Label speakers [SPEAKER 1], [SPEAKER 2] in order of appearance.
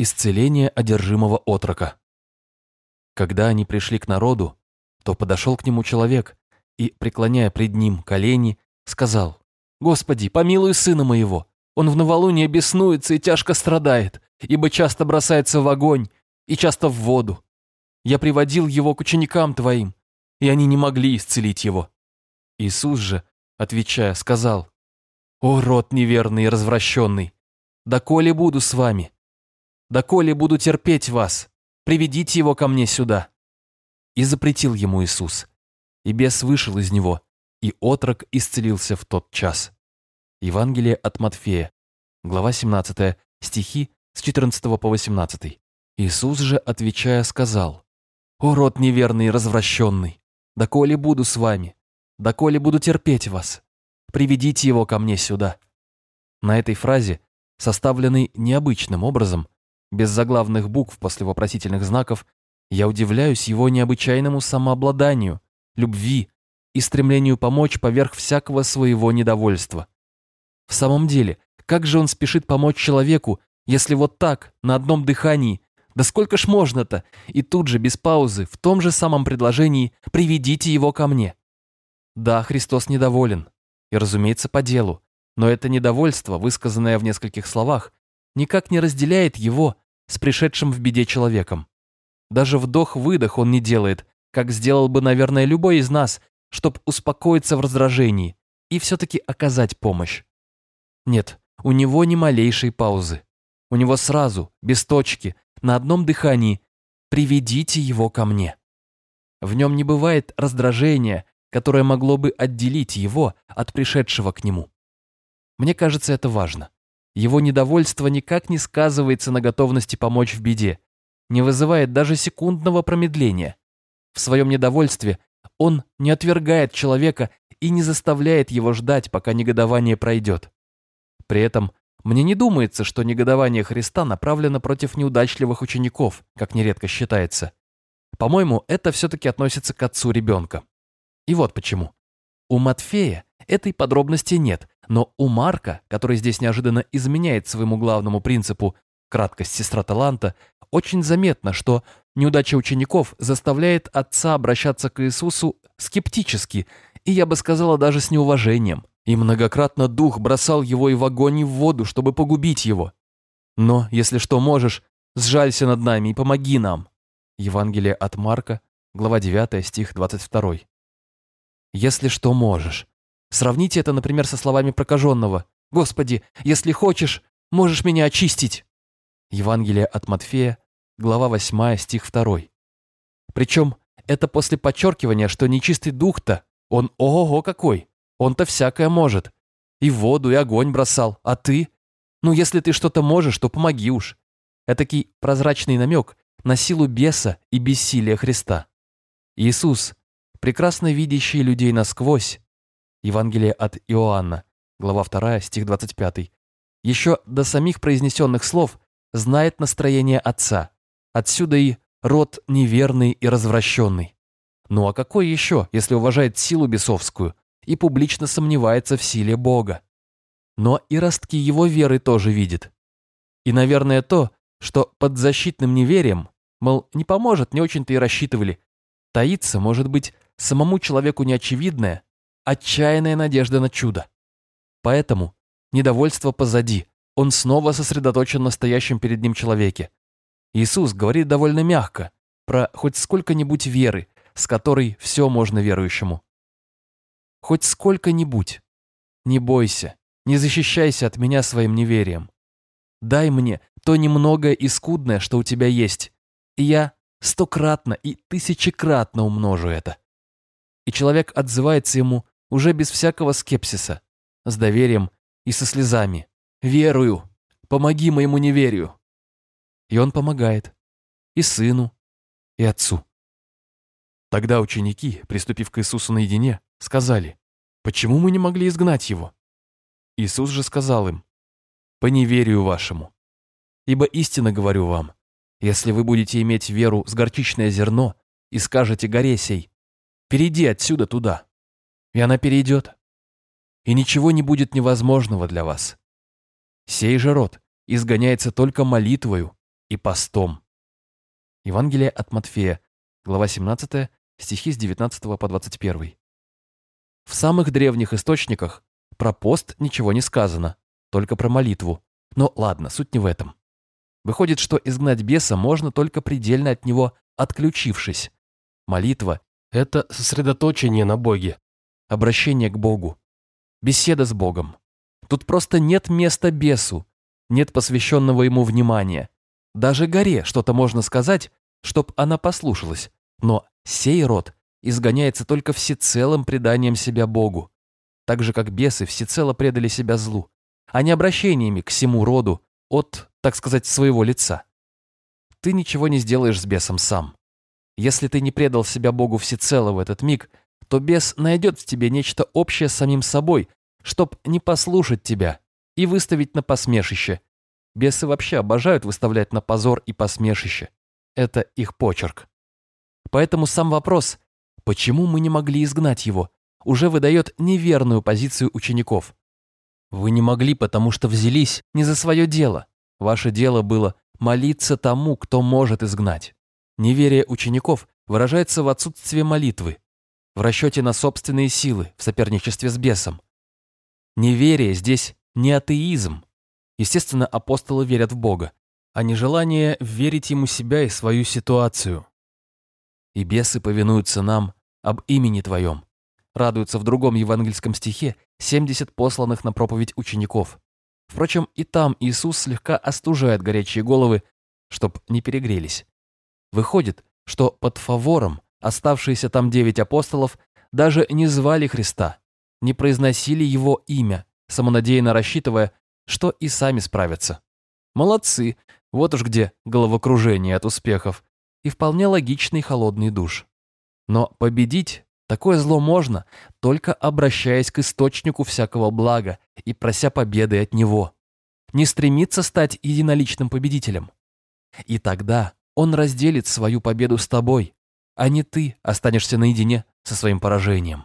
[SPEAKER 1] Исцеление одержимого отрока. Когда они пришли к народу, то подошел к нему человек и, преклоняя пред ним колени, сказал, «Господи, помилуй сына моего, он в новолуние беснуется и тяжко страдает, ибо часто бросается в огонь и часто в воду. Я приводил его к ученикам твоим, и они не могли исцелить его». Иисус же, отвечая, сказал, «О, род неверный и развращенный, доколе буду с вами? Доколе буду терпеть вас? Приведите его ко мне сюда». И запретил ему Иисус. И бес вышел из него, и отрок исцелился в тот час. Евангелие от Матфея, глава 17, стихи с 14 по 18. Иисус же, отвечая, сказал, «О, род неверный и развращенный, доколе буду с вами? Доколе буду терпеть вас? Приведите его ко мне сюда». На этой фразе, составленной необычным образом, без заглавных букв после вопросительных знаков, я удивляюсь его необычайному самообладанию, любви и стремлению помочь поверх всякого своего недовольства. В самом деле, как же он спешит помочь человеку, если вот так, на одном дыхании, да сколько ж можно-то, и тут же, без паузы, в том же самом предложении «приведите его ко мне». Да, Христос недоволен, и, разумеется, по делу, но это недовольство, высказанное в нескольких словах, никак не разделяет его с пришедшим в беде человеком. Даже вдох-выдох он не делает, как сделал бы, наверное, любой из нас, чтобы успокоиться в раздражении и все-таки оказать помощь. Нет, у него ни малейшей паузы. У него сразу, без точки, на одном дыхании «приведите его ко мне». В нем не бывает раздражения, которое могло бы отделить его от пришедшего к нему. Мне кажется, это важно. Его недовольство никак не сказывается на готовности помочь в беде, не вызывает даже секундного промедления. В своем недовольстве он не отвергает человека и не заставляет его ждать, пока негодование пройдет. При этом мне не думается, что негодование Христа направлено против неудачливых учеников, как нередко считается. По-моему, это все-таки относится к отцу ребенка. И вот почему. У Матфея этой подробности нет, но у Марка, который здесь неожиданно изменяет своему главному принципу краткость сестра таланта, очень заметно, что неудача учеников заставляет отца обращаться к Иисусу скептически и, я бы сказала, даже с неуважением. И многократно дух бросал его и в огонь, и в воду, чтобы погубить его. Но, если что можешь, сжалься над нами и помоги нам. Евангелие от Марка, глава 9, стих 22. Если что можешь. Сравните это, например, со словами прокаженного. «Господи, если хочешь, можешь меня очистить». Евангелие от Матфея, глава 8, стих 2. Причем это после подчеркивания, что нечистый дух-то, он ого-го какой, он-то всякое может. И воду, и огонь бросал, а ты? Ну, если ты что-то можешь, то помоги уж. Этакий прозрачный намек на силу беса и бессилия Христа. Иисус, прекрасно видящий людей насквозь, Евангелие от Иоанна, глава 2, стих 25, еще до самих произнесенных слов знает настроение отца. Отсюда и род неверный и развращенный. Ну а какой еще, если уважает силу бесовскую и публично сомневается в силе Бога? Но и ростки его веры тоже видит. И, наверное, то, что под защитным неверием, мол, не поможет, не очень-то и рассчитывали, таится, может быть, самому человеку неочевидное, отчаянная надежда на чудо. Поэтому недовольство позади, он снова сосредоточен на стоящем перед ним человеке. Иисус говорит довольно мягко, про хоть сколько-нибудь веры, с которой все можно верующему. Хоть сколько-нибудь. Не бойся, не защищайся от меня своим неверием. Дай мне то немногое и скудное, что у тебя есть, и я стократно и тысячекратно умножу это. И человек отзывается ему уже без всякого скепсиса, с доверием и со слезами. «Верую! Помоги моему неверию!» И он помогает. И сыну, и отцу. Тогда ученики, приступив к Иисусу наедине, сказали, «Почему мы не могли изгнать его?» Иисус же сказал им, «По неверию вашему. Ибо истинно говорю вам, если вы будете иметь веру с горчичное зерно и скажете горе сей, перейди отсюда туда, и она перейдет. И ничего не будет невозможного для вас. Сей же род изгоняется только молитвою и постом. Евангелие от Матфея, глава 17, стихи с 19 по 21. В самых древних источниках про пост ничего не сказано, только про молитву. Но ладно, суть не в этом. Выходит, что изгнать беса можно только предельно от него отключившись. Молитва – это сосредоточение на Боге, обращение к Богу, беседа с Богом. Тут просто нет места бесу, нет посвященного ему внимания. Даже горе что-то можно сказать, чтоб она послушалась, но сей род изгоняется только всецелым преданием себя Богу, так же как бесы всецело предали себя злу, а не обращениями к всему роду от, так сказать, своего лица. Ты ничего не сделаешь с бесом сам. Если ты не предал себя Богу всецело в этот миг, то бес найдет в тебе нечто общее с самим собой, чтоб не послушать тебя и выставить на посмешище. Бесы вообще обожают выставлять на позор и посмешище. Это их почерк. Поэтому сам вопрос, почему мы не могли изгнать его, уже выдает неверную позицию учеников. Вы не могли, потому что взялись не за свое дело. Ваше дело было молиться тому, кто может изгнать. Неверие учеников выражается в отсутствии молитвы, в расчете на собственные силы, в соперничестве с бесом. Неверие здесь не атеизм. Естественно, апостолы верят в Бога, а не желание верить ему себя и свою ситуацию. И бесы повинуются нам об имени Твоем. Радуются в другом евангельском стихе 70 посланных на проповедь учеников. Впрочем, и там Иисус слегка остужает горячие головы, чтоб не перегрелись. Выходит, что под фавором оставшиеся там девять апостолов даже не звали Христа, не произносили Его имя, самонадеянно рассчитывая, что и сами справятся. Молодцы, вот уж где головокружение от успехов и вполне логичный холодный душ. Но победить такое зло можно, только обращаясь к источнику всякого блага и прося победы от него. Не стремиться стать единоличным победителем. И тогда он разделит свою победу с тобой, а не ты останешься наедине со своим поражением.